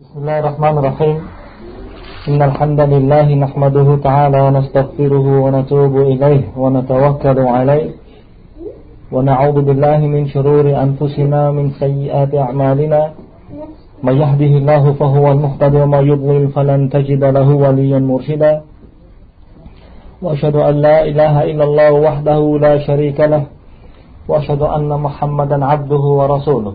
بسم الله الرحمن الرحيم إن الحمد لله نحمده تعالى ونستغفره ونتوب إليه ونتوكل عليه ونعوذ بالله من شرور أنفسنا من سيئات أعمالنا من يهده الله فهو المهتد وما يضلل فلن تجد له وليا مرشدا وأشهد أن لا إله إلا الله وحده لا شريك له وأشهد أن محمدا عبده ورسوله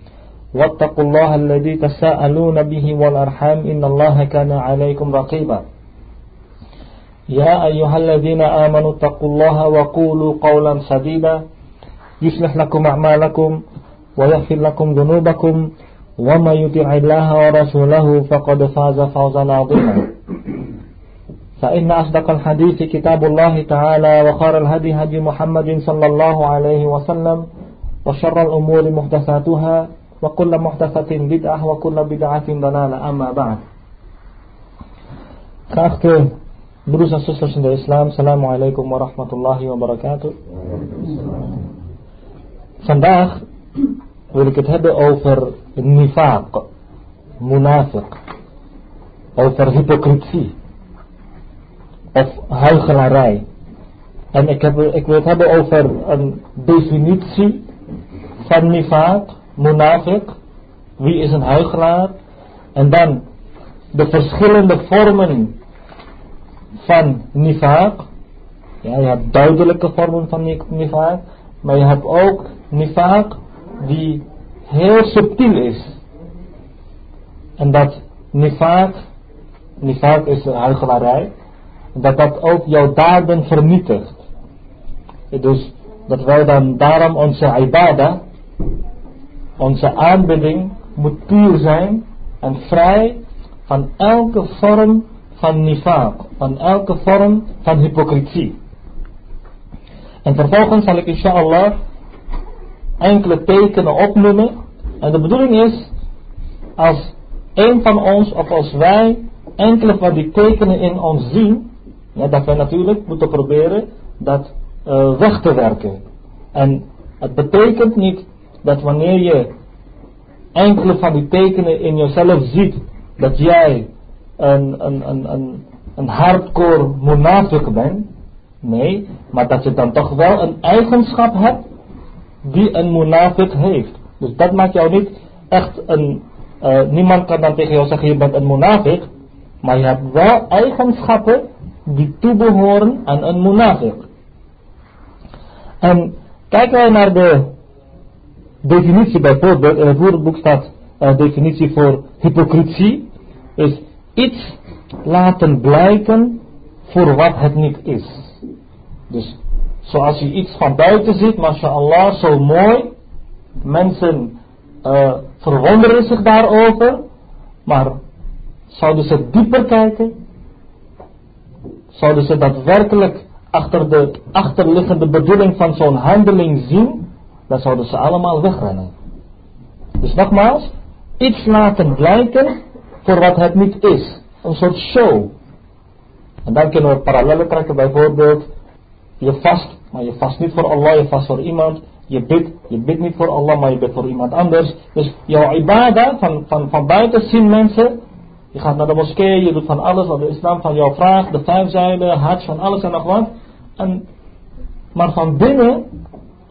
واتقوا الله الذي تساءلون به والأرحام إن الله كان عليكم رقيبا. يا أيها الذين آمنوا اتقوا الله وقولوا قولا سديدا. يصلح لكم أعمالكم ويغفر لكم ذنوبكم. وما يطع الله ورسوله فقد فاز فوزا عظيما. فإن أصدق الحديث كتاب الله تعالى وخير الهدي هدي محمد صلى الله عليه وسلم وشر الأمور محدثاتها. وكل محدثة بدعة وكل بدعة ضلالة أما بعد كأخت بروس السسر سند الإسلام السلام عليكم ورحمة الله وبركاته سنداخ ولكت هدى أوفر النفاق منافق أوفر هيبوكريتسي of huichelarij. En ik, heb, ik wil het hebben over een definitie van nifaat. Munafiq, wie is een huigelaar, en dan de verschillende vormen van nifaq. Ja, je hebt duidelijke vormen van nifaq, maar je hebt ook nifaq die heel subtiel is. En dat nifaq, nifaq is huichelarij, dat dat ook jouw daden vernietigt. Dus dat wij dan daarom onze ibadah, onze aanbidding moet puur zijn en vrij van elke vorm van nifaq, van elke vorm van hypocrisie. En vervolgens zal ik inshallah enkele tekenen opnoemen. En de bedoeling is, als een van ons of als wij enkele van die tekenen in ons zien, ja, dat wij natuurlijk moeten proberen dat uh, weg te werken. En het betekent niet dat wanneer je enkele van die tekenen in jezelf ziet, dat jij een, een, een, een, een hardcore monafik bent. Nee, maar dat je dan toch wel een eigenschap hebt die een monafik heeft. Dus dat maakt jou niet echt een. Uh, niemand kan dan tegen jou zeggen: je bent een monafik. Maar je hebt wel eigenschappen die toebehoren aan een monafik. En kijken wij naar de definitie bijvoorbeeld, in het woordenboek staat uh, definitie voor hypocrisie, is iets laten blijken voor wat het niet is. Dus zoals je iets van buiten ziet, mashallah, zo mooi, mensen uh, verwonderen zich daarover, maar zouden ze dieper kijken, zouden ze daadwerkelijk achter de achterliggende bedoeling van zo'n handeling zien, dan zouden ze allemaal wegrennen. Dus nogmaals, iets laten blijken voor wat het niet is. Een soort show. En dan kunnen we parallellen trekken, bijvoorbeeld, je vast, maar je vast niet voor Allah, je vast voor iemand. Je bidt, je bidt niet voor Allah, maar je bidt voor iemand anders. Dus jouw ibadah, van, van, van buiten zien mensen, je gaat naar de moskee, je doet van alles wat de islam van jou vraagt, de vijf zijden, hajj, van alles en nog wat. En, maar van binnen,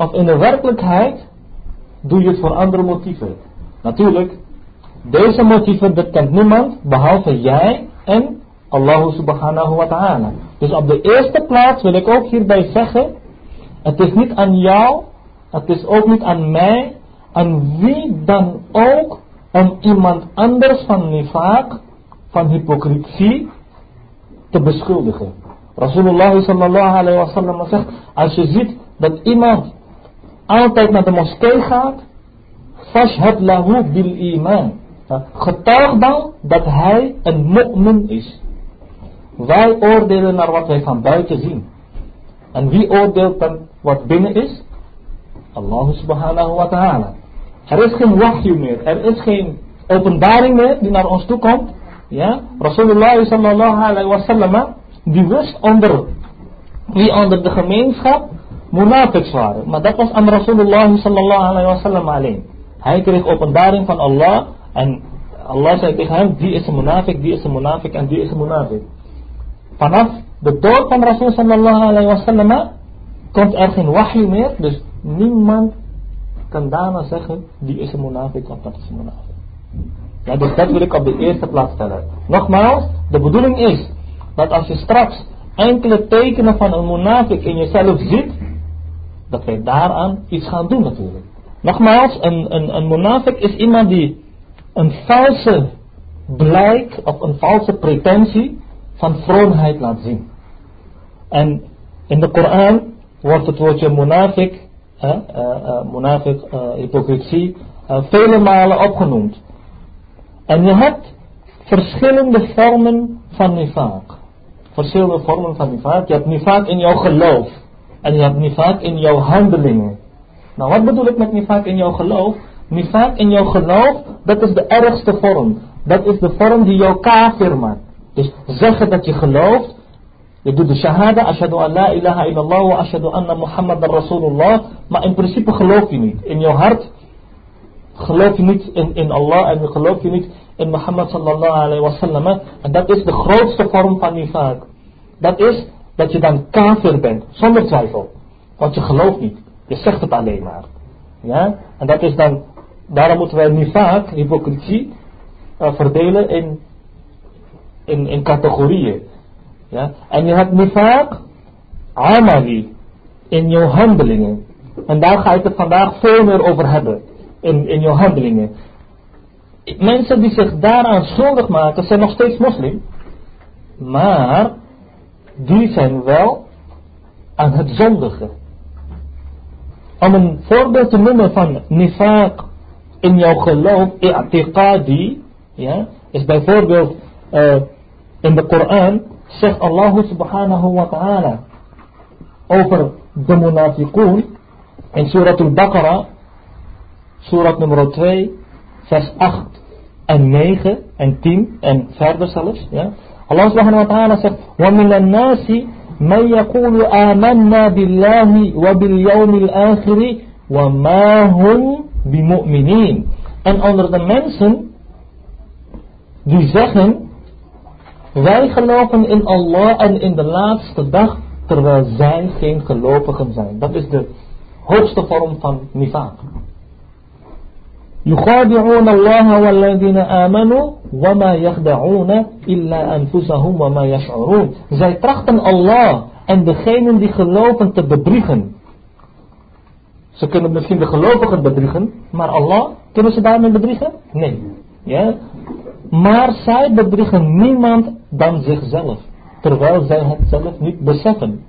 of in de werkelijkheid, doe je het voor andere motieven. Natuurlijk, deze motieven, dat kent niemand, behalve jij en Allah subhanahu wa ta'ala. Dus op de eerste plaats wil ik ook hierbij zeggen, het is niet aan jou, het is ook niet aan mij, aan wie dan ook, om iemand anders van nifaq, van hypocrisie, te beschuldigen. Rasulullah sallallahu alayhi wa sallam zegt, als je ziet dat iemand altijd naar de moskee gaat, fashhad lahu bil iman. getuig dan dat hij een mu'min is. Wij oordelen naar wat wij van buiten zien. En wie oordeelt dan wat binnen is? Allah subhanahu wa ta'ala. Er is geen wahyu meer. Er is geen openbaring meer die naar ons toe komt. Ja? Rasulullah sallallahu alayhi wa sallam, die wist onder, wie onder de gemeenschap munafiks waren. Maar dat was aan Rasulullah sallallahu alayhi wa sallam alleen. Hij kreeg openbaring van Allah en Allah zei tegen hem, die is een munafik, die is een munafik en die is een munafik. Vanaf de dood van Rasul sallallahu alayhi wa sallam komt er geen wahyu meer, dus niemand kan daarna zeggen, die is een munafik of dat is een munafik. Ja, dus dat wil ik op de eerste plaats stellen. Nogmaals, de bedoeling is dat als je straks enkele tekenen van een munafik in jezelf ziet, dat wij daaraan iets gaan doen natuurlijk. Nogmaals, een, een, een monafik is iemand die een valse blijk of een valse pretentie van vroomheid laat zien. En in de Koran wordt het woordje monafik, eh, uh, monafik, uh, hypocrisie, vele malen opgenoemd. En je hebt verschillende vormen van nifaq. Verschillende vormen van nifaq. Je hebt nifaq in jouw geloof. En je hebt nifaq in jouw handelingen. Nou, wat bedoel ik met nifaq in jouw geloof? Nifaq in jouw geloof, dat is de ergste vorm. Dat is de vorm die jou kafir maakt. Dus zeggen dat je gelooft. Je doet de shahada, ashadu an la ilaha illallah wa ashadu anna Muhammad rasulullah. Maar in principe geloof je niet. In jouw hart geloof je niet in, in Allah en geloof je niet in Muhammad sallallahu alayhi wa sallam. En dat is de grootste vorm van nifaq. Dat is dat je dan kafir bent, zonder twijfel. Want je gelooft niet. Je zegt het alleen maar. Ja? En dat is dan, daarom moeten wij nu vaak hypocrisie uh, verdelen in, in, in categorieën. Ja? En je hebt nu vaak amali in jouw handelingen. En daar ga ik het vandaag veel meer over hebben. In, in jouw handelingen. Mensen die zich daaraan schuldig maken zijn nog steeds moslim. Maar die zijn wel aan het zondigen. Om een voorbeeld te noemen van nifaq in jouw geloof, i'tiqadi, ja, is bijvoorbeeld uh, in de Koran zegt Allah subhanahu wa ta'ala over de munafiqun in surat al-Baqarah, surat nummer 2, vers 8 en 9 en 10 en verder zelfs, ja. Allah subhanahu wa ta'ala zegt, وَمِنَ النَّاسِ مَنْ يَقُولُ آمَنَّا بِاللَّهِ وَبِالْيَوْمِ الْآخِرِ وَمَا هُمْ بِمُؤْمِنِينَ En onder de mensen die zeggen, wij geloven in Allah en in de laatste dag, terwijl zij geen gelovigen zijn. Dat is de hoogste vorm van nifaq. يخادعون الله والذين آمنوا وما يخدعون إلا أنفسهم وما يشعرون Zij trachten Allah en degenen die geloven te bedriegen. Ze kunnen misschien de gelovigen bedriegen, maar Allah, kunnen ze daarmee bedriegen? Nee. Ja? Maar zij bedriegen niemand dan zichzelf, terwijl zij het zelf niet beseffen.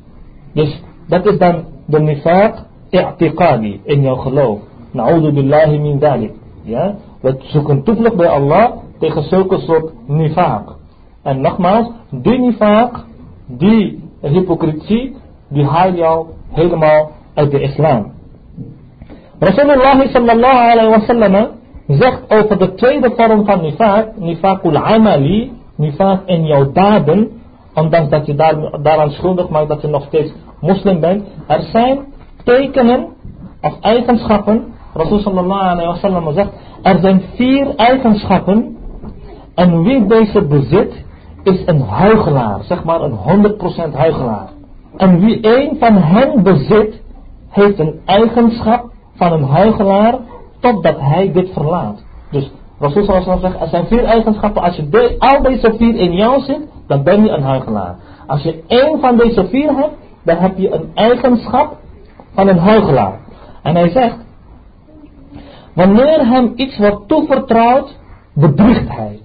Dus dat is dan de nifaq i'tiqadi in jouw geloof. Na'udhu billahi min dalik. Ja? We zoeken toevlucht bij Allah tegen zulke soort nifaq. En nogmaals, die nifaq, die hypocrisie, die haalt jou helemaal uit de islam. Rasulullah sallallahu alayhi wa sallam zegt over de tweede vorm van nifaq, nifaqul amali, nifaq in jouw daden, ondanks dat je daar, daaraan schuldig maakt dat je nog steeds moslim bent. Er zijn tekenen of eigenschappen Rasul sallallahu alayhi wa sallam zegt, er zijn vier eigenschappen en wie deze bezit is een huigelaar, zeg maar een 100% huigelaar. En wie een van hen bezit, heeft een eigenschap van een huigelaar totdat hij dit verlaat. Dus Rasul sallallahu zegt, er zijn vier eigenschappen, als je al deze vier in jou zit, dan ben je een huigelaar. Als je één van deze vier hebt, dan heb je een eigenschap van een huigelaar. En hij zegt, Wanneer hem iets wordt toevertrouwd, bedriegt hij.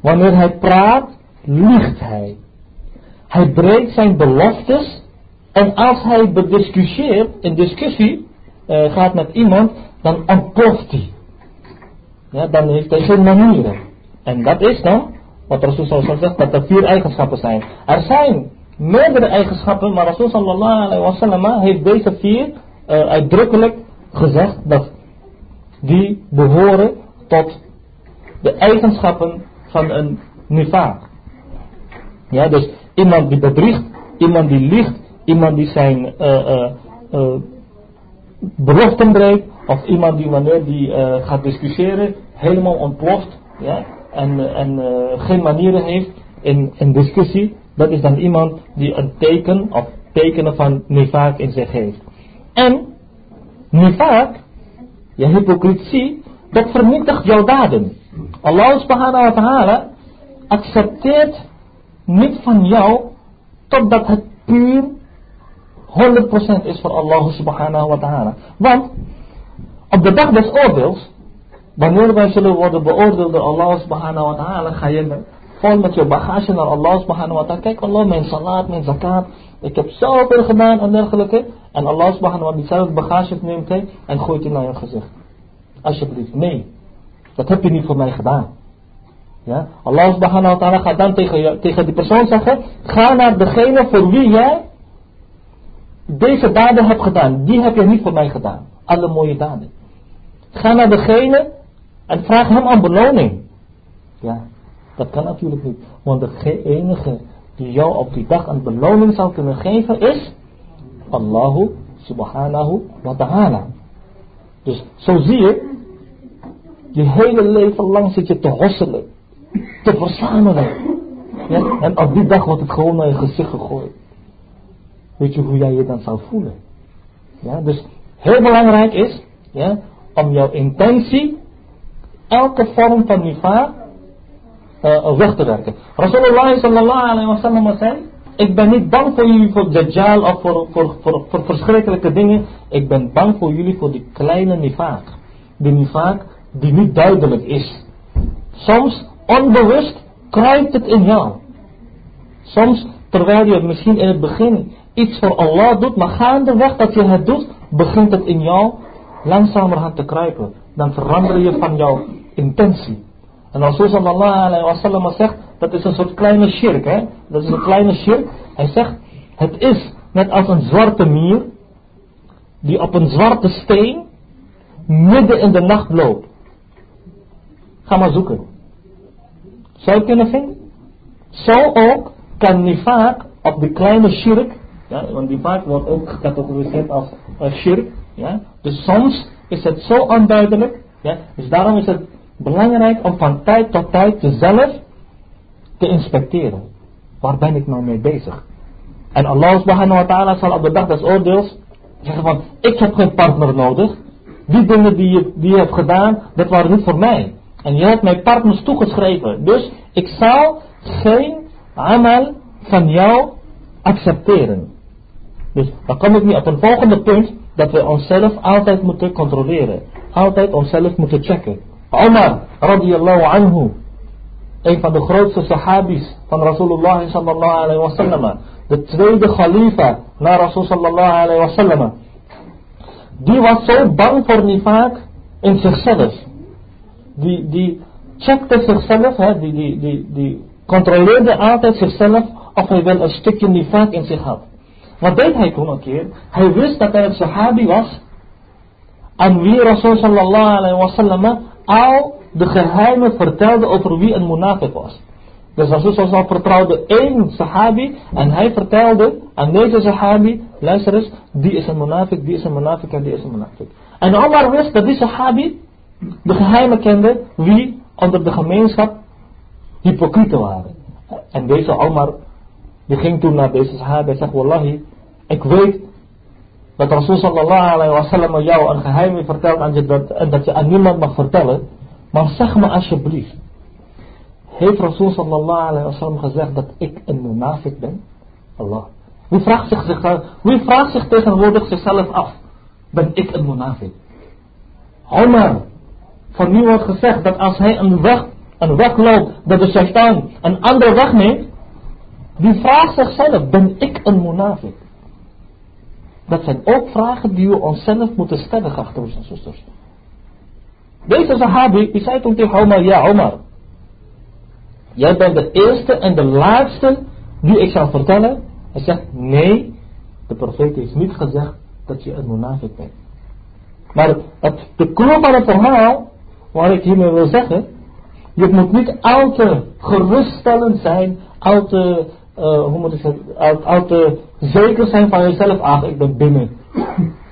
Wanneer hij praat, liegt hij. Hij breekt zijn beloftes en als hij bediscussieert, in discussie uh, gaat met iemand, dan ontploft hij. ja, dan heeft hij geen manieren. En dat is dan, wat Rasul sallallahu zegt, dat er vier eigenschappen zijn. Er zijn meerdere eigenschappen, maar Rasul sallallahu alaihi wasallam heeft deze vier uh, uitdrukkelijk gezegd dat die behoren tot de eigenschappen van een nifaq. Ja, dus iemand die bedriegt, iemand die liegt, iemand die zijn uh, beloften breekt, of iemand die wanneer die gaat discussiëren helemaal ontploft ja, en, en geen manieren heeft in, in discussie, dat is dan iemand die een teken of tekenen van nivaak in zich heeft. En nivaak, je hypocrisie, dat vernietigt jouw daden. Allah subhanahu wa ta'ala accepteert niet van jou totdat het puur 100% is voor Allah subhanahu wa ta'ala. Want op de dag des oordeels, wanneer wij zullen worden beoordeeld door Allah subhanahu wa ta'ala, ga je vol met je bagage naar Allah subhanahu wa ta'ala. Kijk Allah, mijn salat, mijn zakat, ik heb zoveel gedaan en dergelijke. En Allah subhanahu wa ta'ala bagage neemt hij en gooit hij naar je gezicht. Alsjeblieft, nee. Dat heb je niet voor mij gedaan. Ja? Allah subhanahu wa ta'ala gaat dan tegen, tegen die persoon zeggen, ga naar degene voor wie jij deze daden hebt gedaan. Die heb je niet voor mij gedaan. Alle mooie daden. Ga naar degene en vraag hem aan beloning. Ja, dat kan natuurlijk niet. Want de enige die jou op die dag een beloning zou kunnen geven is Allahu subhanahu wa ta'ala. Dus zo zie je, je hele leven lang zit je te hosselen te verzamelen. Ja? En op die dag wordt het gewoon naar je gezicht gegooid. Weet je hoe jij je dan zou voelen? Ja? Dus heel belangrijk is ja, om jouw intentie, elke vorm van nifa, uh, weg te werken. Rasulullah sallallahu alaihi wasallam zei, ik ben niet bang voor jullie voor Dajjal of voor, voor, voor, voor verschrikkelijke dingen. Ik ben bang voor jullie voor die kleine nifaak. Die nifaak die niet duidelijk is. Soms Onbewust kruipt het in jou. Soms, terwijl je misschien in het begin iets voor Allah doet, maar gaandeweg dat je het doet, begint het in jou langzamerhand te kruipen. Dan verander je van jouw intentie. En als sallallahu alayhi wa sallam zegt, dat is een soort kleine shirk, hè? Dat is een kleine shirk. Hij zegt, het is net als een zwarte mier, die op een zwarte steen midden in de nacht loopt. Ga maar zoeken. Zou je kunnen vinden? Zo ook kan nifaak op de kleine shirk, ja, want nifaak wordt ook gecategoriseerd als uh, ja, dus soms is het zo onduidelijk, ja, dus daarom is het belangrijk om van tijd tot tijd jezelf te inspecteren. Waar ben ik nou mee bezig? En Allah subhanahu wa ta'ala zal op de dag des oordeels zeggen van, ik heb geen partner nodig. Die dingen die je, die je hebt gedaan, dat waren niet voor mij. En je hebt mij partners toegeschreven. Dus ik zal geen amal van jou accepteren. Dus dan kom ik nu op een volgende punt. Dat we onszelf altijd moeten controleren. Altijd onszelf moeten checken. Omar radiyallahu anhu. Een van de grootste sahabis van Rasulullah sallallahu alayhi wa sallam. De tweede khalifa na Rasul sallallahu alayhi wa sallam. Die was zo bang voor nifaak in zichzelf die, die checkte zichzelf, hè, die, die, die, die controleerde altijd zichzelf of hij wel een stukje nifaq in zich had. Wat deed hij toen een keer? Hij wist dat hij een sahabi was aan wie Rasul sallallahu alayhi wa sallam al de geheimen vertelde over wie een munafiq was. Dus Rasul sallallahu vertrouwde één sahabi en hij vertelde aan deze sahabi, luister eens, die is een munafiq, die is een munafiq en die is een munafiq. En Omar wist dat die sahabi de geheimen kende wie onder de gemeenschap hypocrieten waren. En deze Omar, die ging toen naar deze sahaba en zegt, Wallahi, ik weet dat Rasul sallallahu alayhi wa sallam jou een geheim dat, en dat je aan niemand mag vertellen. Maar zeg me alsjeblieft, heeft Rasul sallallahu alayhi wa sallam gezegd dat ik een munafik ben? Allah. Wie vraagt zich, wie vraagt zich tegenwoordig zichzelf af, ben ik een munafik? Omar, van nu wordt gezegd dat als hij een weg, een weg loopt, dat de shaitaan een andere weg neemt, die vraagt zichzelf, ben ik een munafik? Dat zijn ook vragen die we onszelf moeten stellen, geachte en zusters. Deze sahabi, die zei toen tegen Omar, ja Omar, jij bent de eerste en de laatste die ik zal vertellen. Hij zegt, nee, de profeet heeft niet gezegd dat je een monafik bent. Maar het, de clue van het verhaal, waar ik hiermee wil zeggen, je moet niet al te geruststellend zijn, al te, uh, hoe moet ik zeggen, al, al, te zeker zijn van jezelf. Ach, ik ben binnen.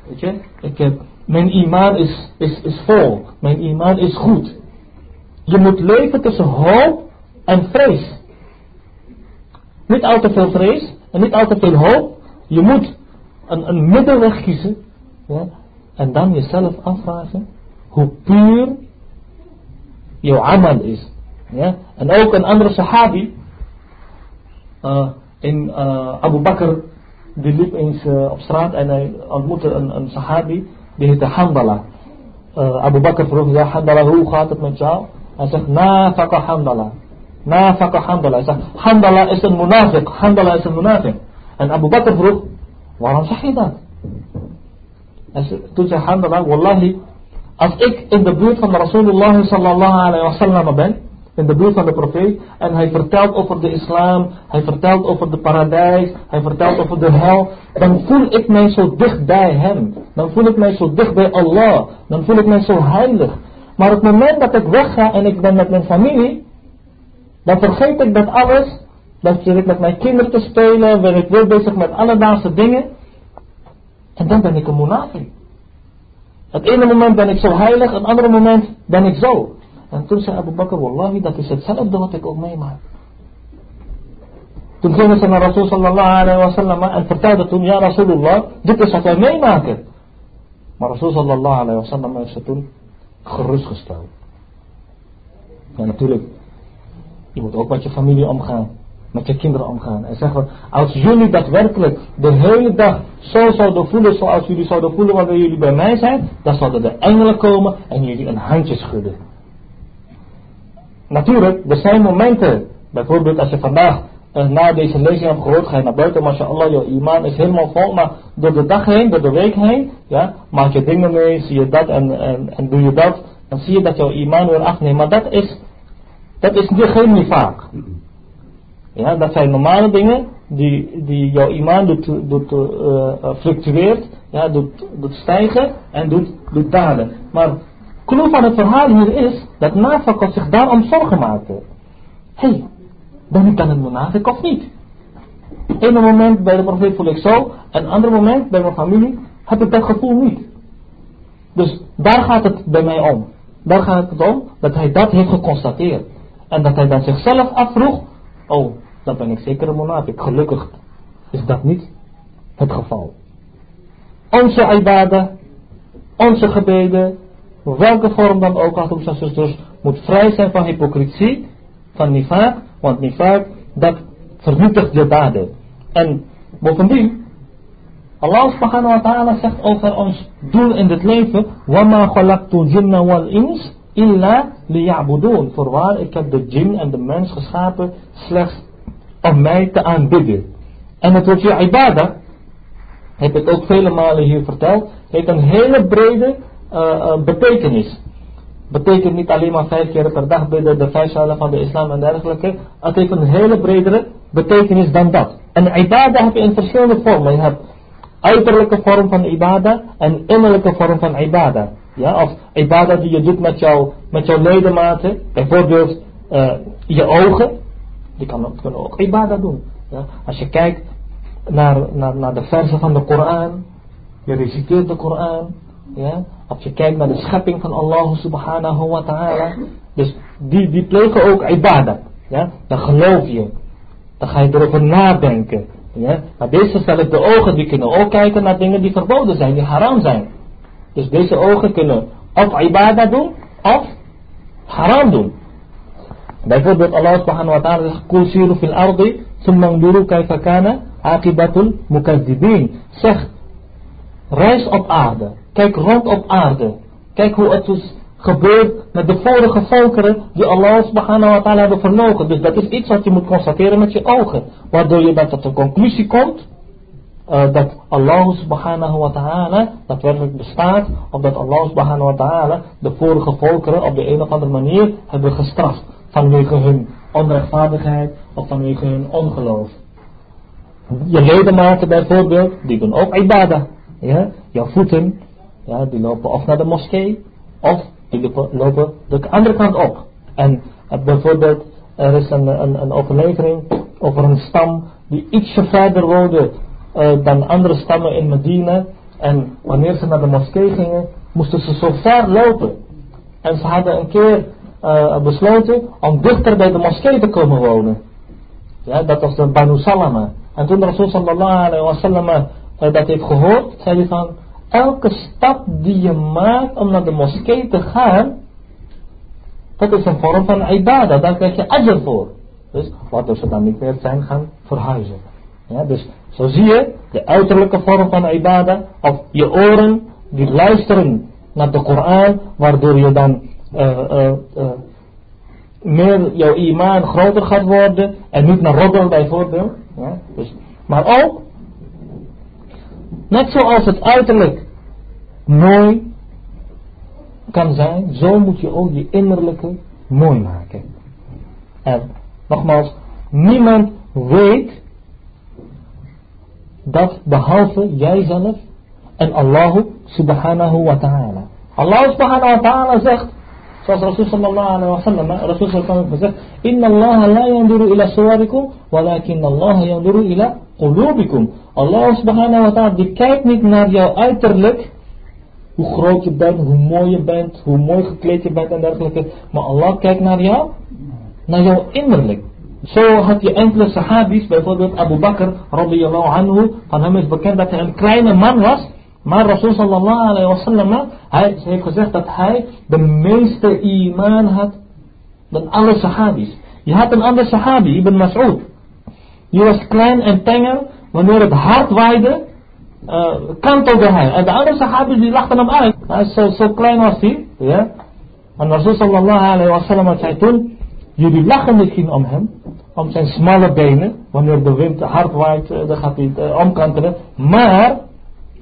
Weet je, ik heb, mijn imaan is, is, is vol, mijn imaan is goed. Je moet leven tussen hoop en vrees. Niet al te veel vrees en niet al te veel hoop. Je moet een, een middenweg kiezen. En dan jezelf afvragen hoe puur jouw amal is. Ja? En ook een andere sahabi, uh, in uh, Abu Bakr, die liep eens uh, op straat en hij ontmoette een, een sahabi, heette Handala. Abu Bakr vroeg, ja Handala, hoe gaat het met jou? Hij zegt, nafaka Handala. Nafaka Handala. Hij zegt, Handala is een munafik, Handala is een munafik. En Abu Bakr vroeg, waarom zeg je dat? En toen zei Handala, wallahi, als ik in de buurt van Rasulullah sallallahu alayhi wa sallam ben, in de buurt van de profeet, en hij vertelt over de islam, hij vertelt over de paradijs, hij vertelt over de hel, dan voel ik mij zo dicht bij hem. Dan voel ik mij zo dicht bij Allah. Dan voel ik mij zo heilig. Maar op het moment dat ik wegga en ik ben met mijn familie, dan vergeet ik dat alles. Dan zit ik met mijn kinderen te spelen, ben ik weer bezig met alledaagse dingen. En dan ben ik een monafik. Het ene moment ben ik zo heilig, het andere moment ben ik zo. En toen zei Abu Bakr, wallahi, dat is hetzelfde wat ik ook meemaak. Toen gingen ze naar Rasul sallallahu alayhi wa sallam en vertelden toen, ja Rasulullah, dit is wat wij meemaken. Maar Rasul sallallahu alayhi wa sallam heeft ze toen gerustgesteld. Ja natuurlijk, je moet ook met je familie omgaan met je kinderen omgaan. En zeggen, als jullie daadwerkelijk de hele dag zo zouden voelen zoals jullie zouden voelen wanneer jullie bij mij zijn, dan zouden de engelen komen en jullie een handje schudden. Natuurlijk, er zijn momenten, bijvoorbeeld als je vandaag uh, na deze lezing hebt gehoord, ga je naar buiten, mashallah, je iman is helemaal vol, maar door de dag heen, door de week heen, ja, maak je dingen mee, zie je dat en, en, en doe je dat, dan zie je dat jouw iman weer afneemt. Maar dat is, dat is niet geen vaak. Ja, dat zijn normale dingen die, die jouw iman doet, doet uh, fluctueert, ja, doet, doet stijgen en doet, doet dalen. Maar clue van het verhaal hier is dat Nafakot zich daarom zorgen maakte. Hé, hey, ben ik dan een monafik of niet? Eén moment bij de profeet voel ik zo, en een ander moment bij mijn familie heb ik dat gevoel niet. Dus daar gaat het bij mij om. Daar gaat het om dat hij dat heeft geconstateerd. En dat hij dan zichzelf afvroeg, oh, dan ben ik zeker een monafik. Gelukkig is dat niet het geval. Onze ibadah, onze gebeden, welke vorm dan ook, als en zusters, moet vrij zijn van hypocrisie, van nifaq, want nifaq, dat vernietigt je daden. En bovendien, Allah subhanahu wa ta'ala zegt over ons doel in dit leven, وَمَا خَلَقْتُ الْجِنَّ وَالْإِنسِ إِلَّا لِيَعْبُدُونَ Voorwaar, ik heb de jinn en de mens geschapen slechts om mij te aanbidden. En het woordje ibadah, heb ik ook vele malen hier verteld, heeft een hele brede uh, betekenis. Betekent niet alleen maar vijf keer per dag bidden, de vijf zuilen van de islam en dergelijke. Het heeft een hele bredere betekenis dan dat. En ibadah heb je in verschillende vormen. Je hebt uiterlijke vorm van ibadah en innerlijke vorm van ibadah. Ja, of ibadah die je doet met, met jouw ledematen, bijvoorbeeld uh, je ogen. Die kan, kunnen ook ibadah doen. Ja? Als je kijkt naar, naar, naar de versen van de Koran, je reciteert de Koran, ja? Als je kijkt naar de schepping van Allah subhanahu wa ta'ala, dus die, die plegen ook ibadah. Ja? Dan geloof je, dan ga je erover nadenken. Maar deze de ogen die kunnen ook kijken naar dingen die verboden zijn, die haram zijn. Dus deze ogen kunnen of ibadah doen, of haram doen. Bijvoorbeeld Allah subhanahu wa ta'ala zegt, Kul siru fil ardi, thumma nduru akibatul mukazzibin. Zeg, reis op aarde, kijk rond op aarde. Kijk hoe het is gebeurd met de vorige volkeren die Allah subhanahu wa ta'ala hebben verlogen. Dus dat is iets wat je moet constateren met je ogen. Waardoor je dan tot de conclusie komt, uh, dat Allah subhanahu wa ta'ala daadwerkelijk bestaat, of dat Allah subhanahu wa ta'ala de vorige volkeren op de een of andere manier hebben gestraft vanwege hun onrechtvaardigheid of vanwege hun ongeloof. Je ledematen bijvoorbeeld, die doen ook ibadah. Ja? Jouw voeten, ja, die lopen of naar de moskee, of die lopen de andere kant op. En uh, bijvoorbeeld, er is een, een, overlevering over een stam die ietsje verder woonde uh, dan andere stammen in Medina. En wanneer ze naar de moskee gingen, moesten ze zo ver lopen. En ze hadden een keer uh, besloten om dichter bij de moskee te komen wonen. Ja, dat was de Banu Salama. En toen Rasul sallallahu alayhi wa sallam dat heeft gehoord, zei hij van, elke stap die je maakt om naar de moskee te gaan, dat is een vorm van ibadah, daar krijg je ajr voor. Dus waardoor ze dan niet meer zijn gaan verhuizen. Ja, dus zo zie je de uiterlijke vorm van ibadah, of je oren die luisteren naar de Koran, waardoor je dan uh, uh, uh, meer jouw imaan groter gaat worden en niet naar roddel bijvoorbeeld. Dus, maar ook, net zoals het uiterlijk mooi kan zijn, zo moet je ook je innerlijke mooi maken. En nogmaals, niemand weet dat behalve jijzelf en Allah subhanahu wa ta'ala. Allah subhanahu wa ta'ala zegt, sallallahu alayhi wa sallam, Rasul sallallahu alayhi wa sallam zegt, Inna Allah la yanduru ila suwarikum, walakin Allah yanduru ila qulubikum. Allah subhanahu wa ta'ala, die kijkt niet naar jouw uiterlijk, hoe groot je bent, hoe mooi je bent, hoe mooi gekleed je bent en dergelijke. Maar Allah kijkt naar jou, naar jouw innerlijk. Zo had je enkele sahabis, bijvoorbeeld Abu Bakr, radiyallahu anhu, van hem is bekend dat hij een kleine man was. Maar Rasul sallallahu alayhi wa sallam, hij heeft gezegd dat hij de meeste iman had dan alle sahabis. Je had een ander sahabi, Ibn Mas'ud. Die was klein en tenger, wanneer het hard waaide, uh, kantelde hij. En de andere sahabis die lachten hem uit. Hij zo, zo klein was hij. Ja. En Rasul sallallahu alayhi wa sallam zei toen, jullie lachen misschien om hem, om zijn smalle benen. Wanneer de wind hard waait, uh, dan gaat hij uh, omkantelen. Maar,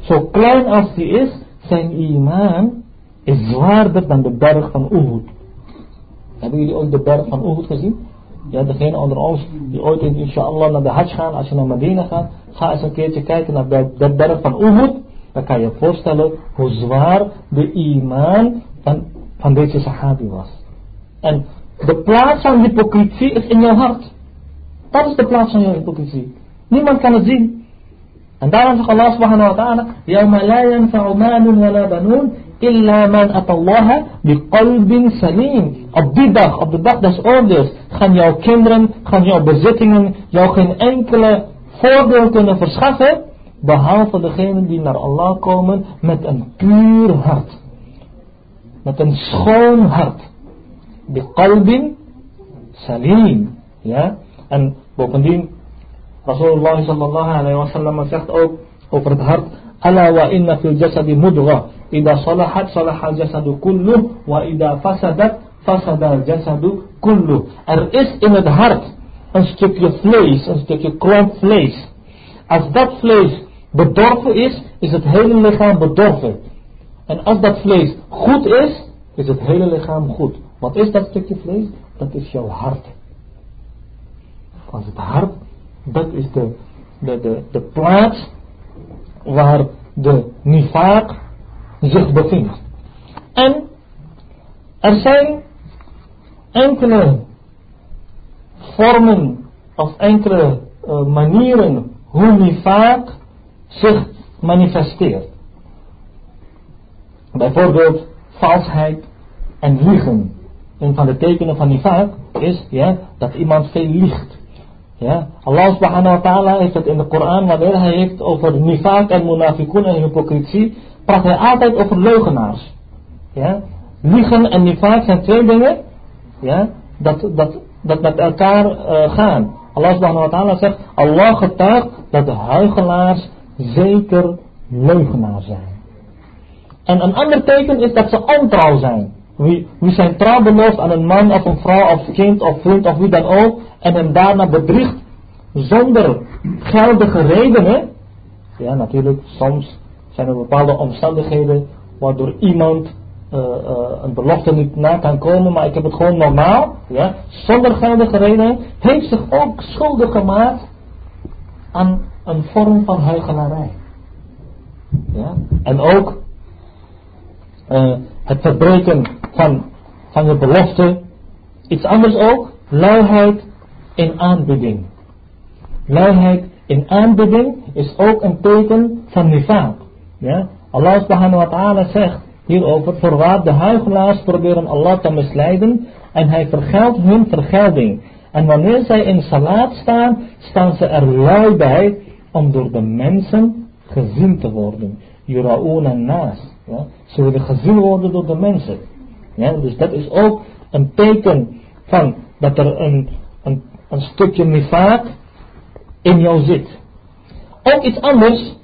zo klein als hij is, zijn iman is zwaarder dan de berg van Uhud. Hebben jullie ooit de berg van Uhud gezien? Ja, degene onder ons die ooit in, inshallah naar de Hajj gaan, als je naar Medina gaat, ga eens een keertje kijken naar de, de berg van Uhud. Dan kan je je voorstellen hoe zwaar de iman van, van deze sahabi was. En de plaats van hypocrisie is in jouw hart. Dat is de plaats van jouw hypocrisie. Niemand kan het zien. En daarom zegt Allah subhanahu wa ta'ala, يَوْمَ لَا يَنْفَعُ مَالٌ وَلَا بَنُونَ إِلَّا مَنْ أَتَى اللَّهَ بِقَلْبٍ سَلِيمٍ Op die dag, op de dag des oordeels, gaan jouw kinderen, gaan jouw bezittingen, jou geen enkele voordeel kunnen verschaffen, behalve degenen die naar Allah komen met een puur hart. Met een schoon hart. Biqalbin salim. Ja? En bovendien, Rasulullah sallallahu alayhi wa sallam zegt ook over het hart, Ala wa inna fil jasadi mudgha. Ida salahat salaha jasadu kullu. Wa ida fasadat fasada jasadu kullu. Er is in het hart een stukje vlees, een stukje klomp vlees. Als dat vlees bedorven is, is het hele lichaam bedorven. En als dat vlees goed is, is het hele lichaam goed. Wat is dat stukje vlees? Dat is jouw hart. Als het hart, dat is de, de, de, de plaats waar de nifaak zich bevindt. En er zijn enkele vormen of enkele uh, manieren hoe nifaak zich manifesteert. Bijvoorbeeld valsheid en liegen. Een van de tekenen van nifaak is ja, dat iemand veel liegt. Ja, Allah subhanahu wa ta'ala heeft het in de Koran, wanneer hij heeft over nifaak en munafikun en hypocrisie, praat hij altijd over leugenaars. Ja, liegen en nifaak zijn twee dingen ja, dat, dat, dat met elkaar uh, gaan. Allah subhanahu wa ta'ala zegt, Allah getuigt dat de huigelaars zeker leugenaars zijn. En een ander teken is dat ze ontrouw zijn. Wie, wie zijn trouw belooft aan een man of een vrouw of kind of vriend of wie dan ook. En hem daarna bedriegt zonder geldige redenen. Ja, natuurlijk, soms zijn er bepaalde omstandigheden waardoor iemand uh, uh, een belofte niet na kan komen, maar ik heb het gewoon normaal, ja, zonder geldige reden, heeft zich ook schuldig gemaakt aan een vorm van huichelarij. Ja? En ook uh, het verbreken van, van je belofte. Iets anders ook, luiheid in aanbidding. Luiheid in aanbidding is ook een teken van nifaaq. Ja? Allah subhanahu wa ta'ala zegt hierover, voorwaar de huigelaars proberen Allah te misleiden en hij vergeldt hun vergelding. En wanneer zij in salat staan, staan ze er lui bij om door de mensen gezien te worden. Jura'un en naas. Ja? Ze willen gezien worden door de mensen. Ja? Dus dat is ook een teken van dat er een, een, een stukje nifaat in jou zit. Ook iets anders.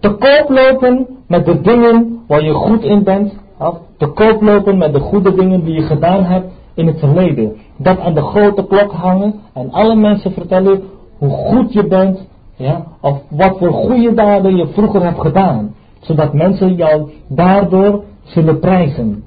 Te koop lopen met de dingen waar je goed in bent. Te koop lopen met de goede dingen die je gedaan hebt in het verleden. Dat aan de grote klok hangen en alle mensen vertellen hoe goed je bent. Ja, of wat voor goede daden je vroeger hebt gedaan. Zodat mensen jou daardoor zullen prijzen.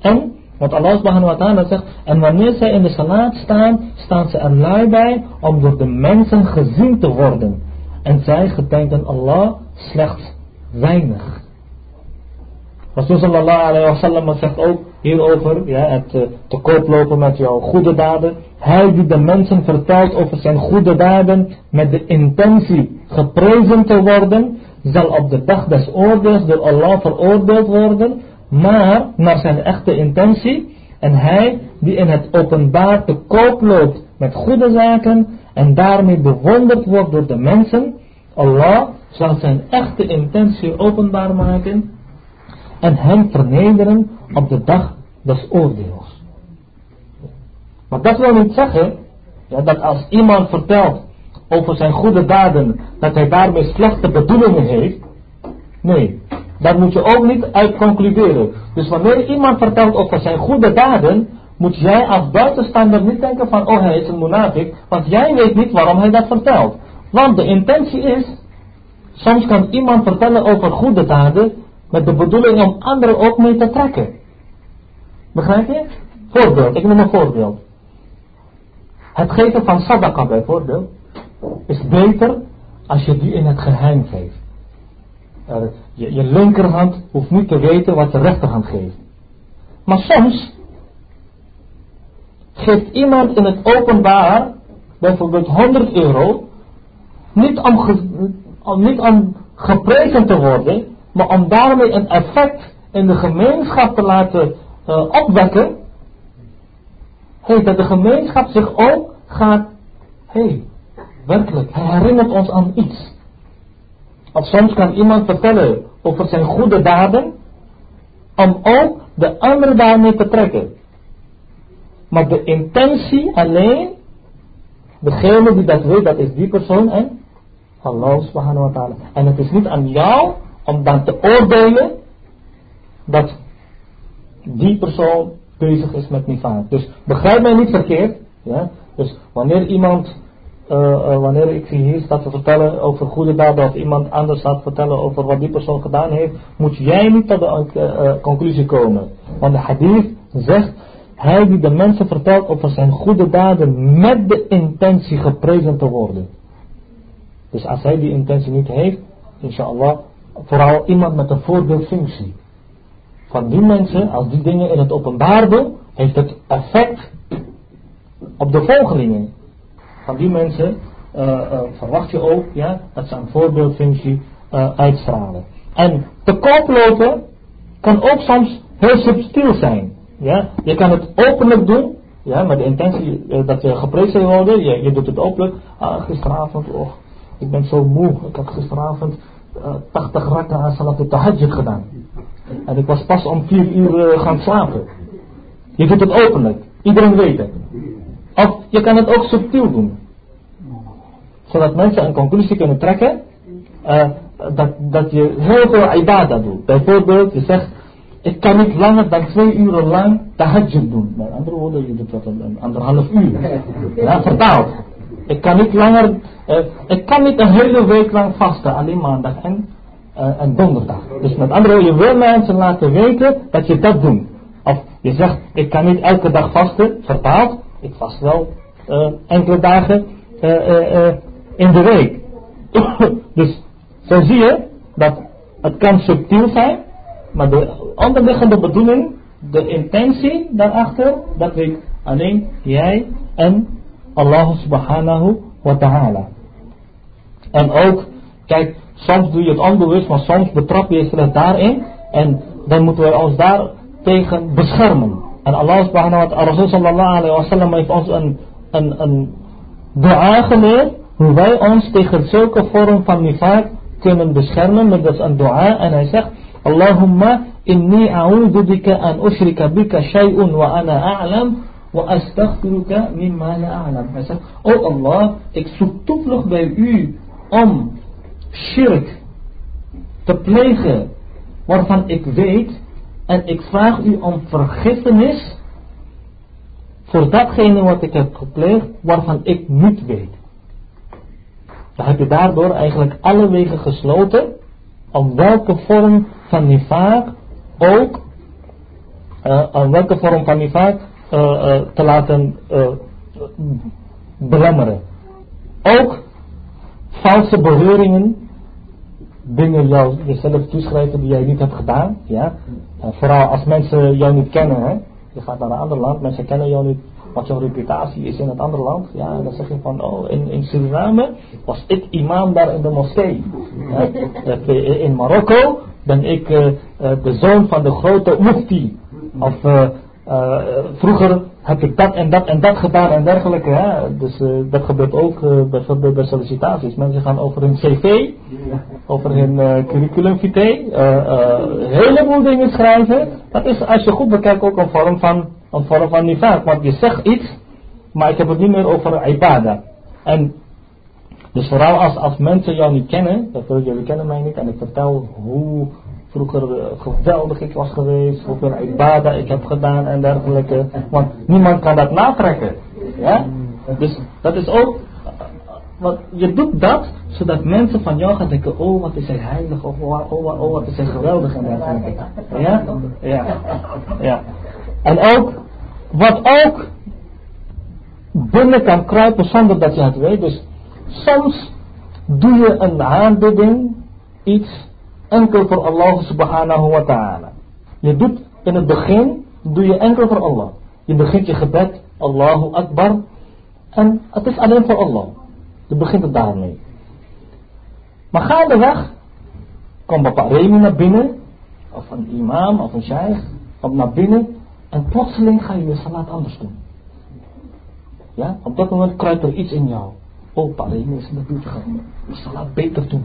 En, wat Allah subhanahu wa ta'ala zegt, en wanneer zij in de salat staan, staan ze er lui bij om door de mensen gezien te worden. En zij gedenken Allah slechts weinig. Rasul sallallahu alayhi wa sallam zegt ook hierover, ja, het uh, te koop lopen met jouw goede daden. Hij die de mensen vertelt over zijn goede daden met de intentie geprezen te worden, zal op de dag des oordeels door Allah veroordeeld worden, maar naar zijn echte intentie. En hij die in het openbaar te koop loopt met goede zaken en daarmee bewonderd wordt door de mensen, Allah zal zijn echte intentie openbaar maken en hem vernederen op de dag des oordeels. Maar dat wil niet zeggen dat als iemand vertelt over zijn goede daden, dat hij daarmee slechte bedoelingen heeft. Nee, daar moet je ook niet uit concluderen. Dus wanneer iemand vertelt over zijn goede daden, moet jij als buitenstaander niet denken van, oh hij is een monafik, want jij weet niet waarom hij dat vertelt. Want de intentie is, soms kan iemand vertellen over goede daden, met de bedoeling om anderen ook mee te trekken. Begrijp je? Voorbeeld, ik noem een voorbeeld. Het geven van sadaqa bijvoorbeeld is beter als je die in het geheim geeft. Je, je linkerhand hoeft niet te weten wat je rechterhand geeft. Maar soms geeft iemand in het openbaar bijvoorbeeld 100 euro niet om, om, niet geprezen te worden, maar om daarmee een effect in de gemeenschap te laten uh, opwekken, dat de gemeenschap zich ook gaat, hey, werkelijk, hij herinnert ons aan iets. Of soms kan iemand vertellen over zijn goede daden, om ook de andere daarmee te trekken. Maar de intentie alleen, degene die dat weet, dat is die persoon en Allah subhanahu wa ta'ala. En het is niet aan jou om dan te oordelen dat die persoon bezig is met nifaq. Dus begrijp mij niet verkeerd. Ja? Dus wanneer iemand, uh, uh, wanneer ik hier sta te vertellen over goede daden of iemand anders staat te vertellen over wat die persoon gedaan heeft, moet jij niet tot de uh, conclusie komen. Want de hadith zegt, hij die de mensen vertelt over zijn goede daden met de intentie geprezen te worden. Dus als hij die intentie niet heeft, inshallah, vooral iemand met een voorbeeldfunctie. Van die mensen, als die dingen in het openbaar doen, heeft het effect op de volgelingen. Van die mensen uh, uh, verwacht je ook ja, dat ze een voorbeeldfunctie uh, uitstralen. En te koop lopen kan ook soms heel subtiel zijn. Ja? Je kan het openlijk doen, ja, met de intentie dat je geprezen worden. Je, je doet het openlijk. Ah, gisteravond, ik ben zo moe. Ik heb gisteravond 80 rakken aan salat tahajjud gedaan. En ik was pas om 4 uur gaan slapen. Je doet het openlijk. Iedereen weet het. Of je kan het ook subtiel doen. Zodat mensen een conclusie kunnen trekken. Uh, dat, dat je heel veel ibadah doet. Bijvoorbeeld, je zegt, ik kan niet langer dan twee uur lang tahajjud doen. Met andere woorden, je doet dat een, een anderhalf uur. Ja, vertaald. Ik kan niet langer Uh, ik kan niet een hele week lang vasten, alleen maandag en, uh, en donderdag. Dus met andere woorden, je wil mensen laten weten dat je dat doet. Of je zegt, ik kan niet elke dag vasten, vertaald. Ik vast wel uh, enkele dagen in de week. dus zo zie je dat het kan subtiel zijn, maar de onderliggende bedoeling, de intentie daarachter, dat weet alleen jij en Allah subhanahu wa ta'ala. En ook, kijk, soms doe je het onbewust, maar soms betrap je jezelf daarin. En dan moeten we ons daar tegen beschermen. En Allah subhanahu wa ta'ala, Rasul sallallahu alayhi wa sallam heeft ons een, een, een dua geleerd. Hoe wij ons tegen zulke vorm van nifaq kunnen beschermen. Met dus een dua. En hij zegt, Allahumma inni a'udhu bika an ushrika bika shay'un wa ana a'lam. Wa astaghfiruka mimma la a'lam. Hij zegt, oh Allah, ik zoek toevlucht bij u om shirk te plegen waarvan ik weet en ik vraag u om vergiffenis voor datgene wat ik heb gepleegd waarvan ik niet weet. Dan heb je daardoor eigenlijk alle wegen gesloten om welke vorm van nifaak ook, uh, om welke vorm van nifaak uh, te laten belemmeren. Ook valse beweringen dingen jou, jezelf toeschrijven die jij niet hebt gedaan. Ja? Vooral als mensen jou niet kennen. Hè? Je gaat naar een ander land, mensen kennen jou niet wat jouw reputatie is in het andere land. Ja, dan zeg je van, oh, in, in Suriname was ik imam daar in de moskee. in Marokko ben ik uh, de zoon van de grote mufti. Of uh, uh, vroeger heb ik dat en dat en dat gedaan en dergelijke. Hè? Dus uh, dat gebeurt ook uh, bijvoorbeeld bij sollicitaties. Mensen gaan over hun cv, over hun curriculum vitae, een heleboel dingen schrijven. Dat is als je goed bekijkt ook een vorm van, een vorm van nivaak. Want je zegt iets, maar ik heb het niet meer over ibadah. En dus vooral als, mensen jou niet kennen, bijvoorbeeld jullie kennen mij niet en ik vertel hoe vroeger eh, geweldig ik was geweest, hoeveel ibadah ik heb gedaan en dergelijke. Want niemand kan dat natrekken. Ja? Dus dat is ook, want je doet dat zodat mensen van jou gaan denken, oh wat is hij heilig, of oh, oh, oh wat is hij geweldig en dergelijke. Ja? Ja. ja. En ook, wat ook binnen kan kruipen zonder dat je het weet. Dus soms doe je een aanbidding, iets enkel voor Allah subhanahu wa ta'ala. Je doet in het begin, doe je enkel voor Allah. Je begint je gebed, Allahu Akbar. En het is alleen voor Allah. Je begint het daarmee. Maar gaandeweg Papa Remi naar binnen. Of een imam of een sheikh. Komt naar binnen. En plotseling ga je je salat anders doen. Ja, op dat moment kruipt er iets in jou. Oh, Papa Remi is in de buurt gegaan. Je beter doen.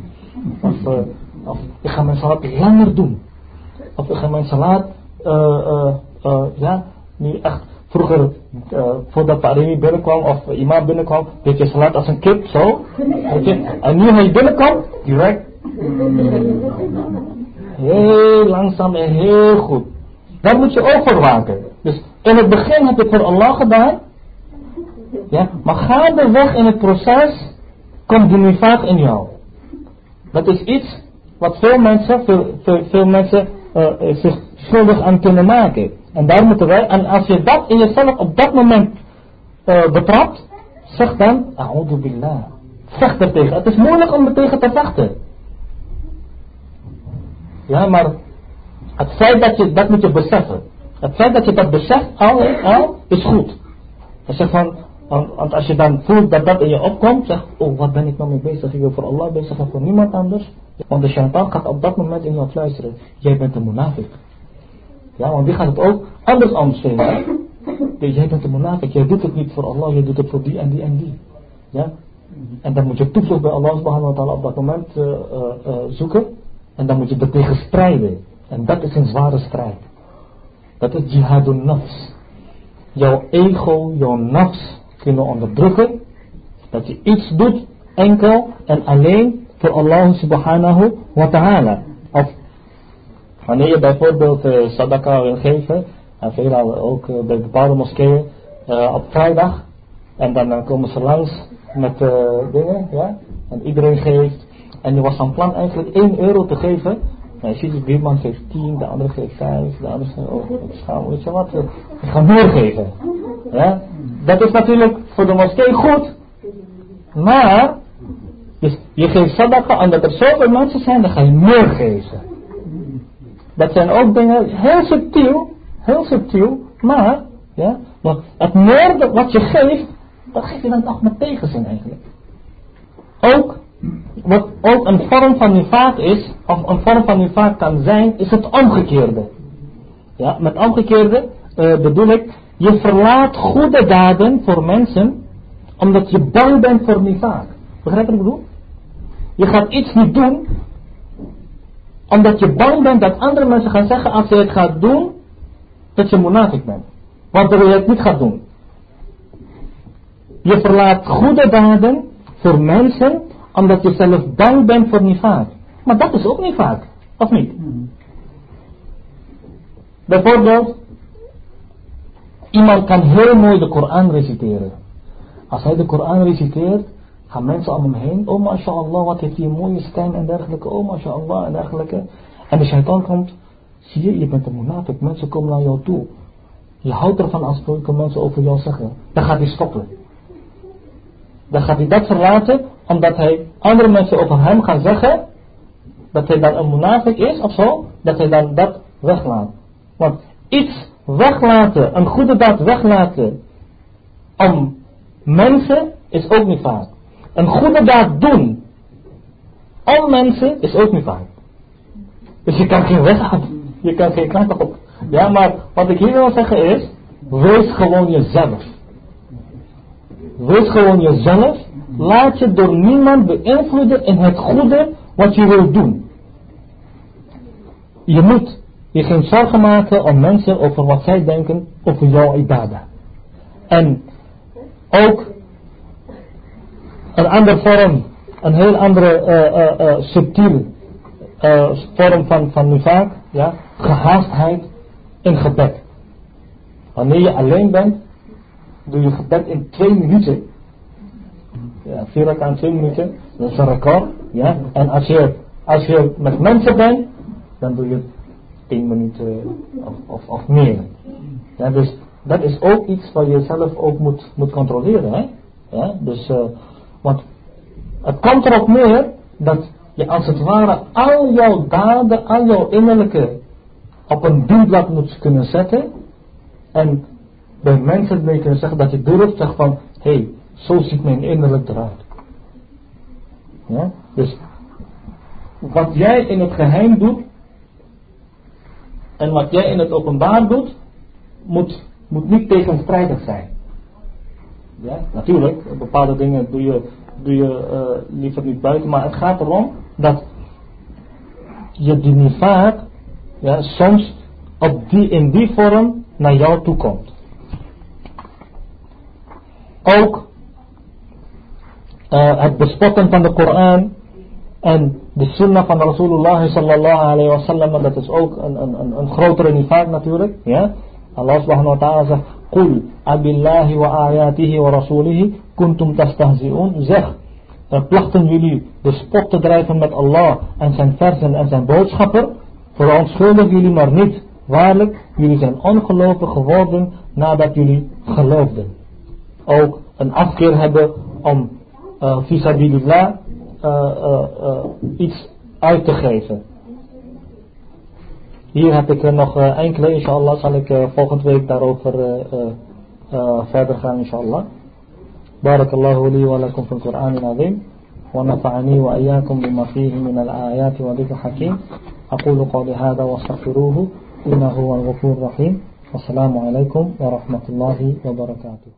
Of... Uh, of ga mijn salat langer doen. Of ik ga mijn salat, uh, ja, nu echt vroeger, voordat Parimi binnenkwam of iemand binnenkwam, deed je salat als een kip, zo. En nu hij binnenkomt, direct. Heel langzaam en heel goed. Daar moet je ook waken. Dus in het begin heb je voor Allah gedaan. Ja, maar gaandeweg in het proces komt die vaak in jou. Dat is iets wat veel mensen, veel, veel, mensen uh, zich schuldig aan kunnen maken. En daar moeten wij, en als je dat in jezelf op dat moment uh, betrapt, zeg dan, a'udhu billah. Vecht er tegen. Het is moeilijk om er tegen te vechten. Ja, maar het feit dat je, dat moet je beseffen. Het feit dat je dat beseft al, is goed. Je zegt van, want als je dan voelt dat dat in je opkomt, zeg, oh wat ben ik nou mee bezig? Ik wil voor Allah bezig en voor niemand anders. Want de shaitan gaat op dat moment in jou fluisteren, jij bent een monafik. Ja, want die gaat het ook anders aanzien. Jij bent een monafik, jij doet het niet voor Allah, jij doet het voor die en die en die. Ja? En dan moet je toevlucht bij Allah subhanahu wa ta'ala op dat moment uh, uh, uh, zoeken. En dan moet je er tegen strijden. En dat is een zware strijd. Dat is jihadun nafs. Jouw ego, jouw nafs kunnen onderdrukken. Dat je iets doet enkel en alleen voor Allah subhanahu wa ta'ala. Of wanneer je bijvoorbeeld uh, sadaqah wil geven, en veelal ook uh, bij bepaalde moskeeën, uh, op vrijdag, en dan komen ze langs met dingen, ja. En iedereen geeft. En je was van plan eigenlijk 1 euro te geven. Nou, je ziet de buurman geeft 10, de andere geeft 5, de andere geeft, oh, ik schaam, weet je wat, ik ga meer geven. Ja. Dat is natuurlijk voor de moskee goed. Maar, dus je geeft sadaqa omdat er zoveel mensen zijn, dan ga je meer geven. Dat zijn ook dingen heel subtiel, heel subtiel, maar, ja, want het meer wat je geeft, dat geef je dan toch met tegenzin eigenlijk. Ook, wat ook een vorm van nifaat is, of een vorm van nifaat kan zijn, is het omgekeerde. Ja, met omgekeerde uh, bedoel ik, je verlaat goede daden voor mensen, omdat je bang bent voor nifaat. Begrijp je wat ik bedoel? Je gaat iets niet doen, omdat je bang bent dat andere mensen gaan zeggen als je het gaat doen, dat je monafik bent. Waardoor je het niet gaat doen. Je verlaat goede daden voor mensen, omdat je zelf bang bent voor nifaat. Maar dat is ook niet vaak, of niet? Bijvoorbeeld, iemand kan heel mooi de Koran reciteren. Als hij de Koran reciteert, gaan mensen om hem heen. Oh mashallah, wat heeft hij een mooie stem en dergelijke. Oh mashallah en dergelijke. En de shaitan komt. Zie je, je bent een monafik. Mensen komen naar jou toe. Je houdt ervan als mensen over jou zeggen. Dan gaat hij stoppen. Dan gaat hij dat verlaten. Omdat hij andere mensen over hem gaan zeggen. Dat hij dan een monafik is of zo. Dat hij dan dat weglaat. Want iets weglaten. Een goede daad weglaten. Om mensen is ook niet vaak. Een goede daad doen om mensen is ook niet vaak. Dus je kan geen weg aan. Je kan geen kant op. Ja, maar wat ik hier wil zeggen is, wees gewoon jezelf. Wees gewoon jezelf. Laat je door niemand beïnvloeden in het goede wat je wilt doen. Je moet je geen zorgen maken om mensen over wat zij denken over jouw ibadah. En ook een andere vorm, een heel andere uh, subtiel vorm van, van ja, gehaastheid in gebed. Wanneer je alleen bent, doe je gebed in twee minuten. Ja, vier aan twee minuten, dat is een record. Ja. En als je, als je met mensen bent, dan doe je tien minuten of, of, meer. Dus dat is ook iets wat je zelf ook moet, moet controleren. Hè? Ja, dus, uh, want het komt erop neer dat je als het ware al jouw daden, al jouw innerlijke op een doelblad moet kunnen zetten. En bij mensen mee kunnen zeggen dat je durft zeggen van, hé, hey, zo ziet mijn innerlijk eruit. Ja? Dus wat jij in het geheim doet en wat jij in het openbaar doet, moet, moet niet tegenstrijdig zijn. Ja, natuurlijk, bepaalde dingen doe je, doe je uh, liever niet buiten, maar het gaat erom dat je die nivaak ja, soms op die, in die vorm naar jou toe komt. Ook uh, het bespotten van de Koran en de sunnah van Rasulullah sallallahu alayhi wa sallam, dat is ook een, een, een grotere nivaak natuurlijk. Ja? Allah subhanahu wa ta'ala zegt, Qul abillahi wa ayatihi wa rasulihi kuntum tastahzi'un. Zeg, plachten jullie de spot te drijven met Allah en zijn versen en zijn boodschapper, verontschuldig jullie maar niet. Waarlijk, jullie zijn ongelovig geworden nadat jullie geloofden. Ook een afkeer hebben om uh, visabilillah uh, uh, uh, iets uit te geven. Hier heb ik nog enkele, inshallah zal ik volgende week daarover verder gaan, inshallah. بارك الله لي ولكم في القرآن العظيم ونفعني وإياكم بما فيه من الآيات وذكر حكيم أقول قولي هذا واستغفروه إنه هو الغفور الرحيم والسلام عليكم ورحمة الله وبركاته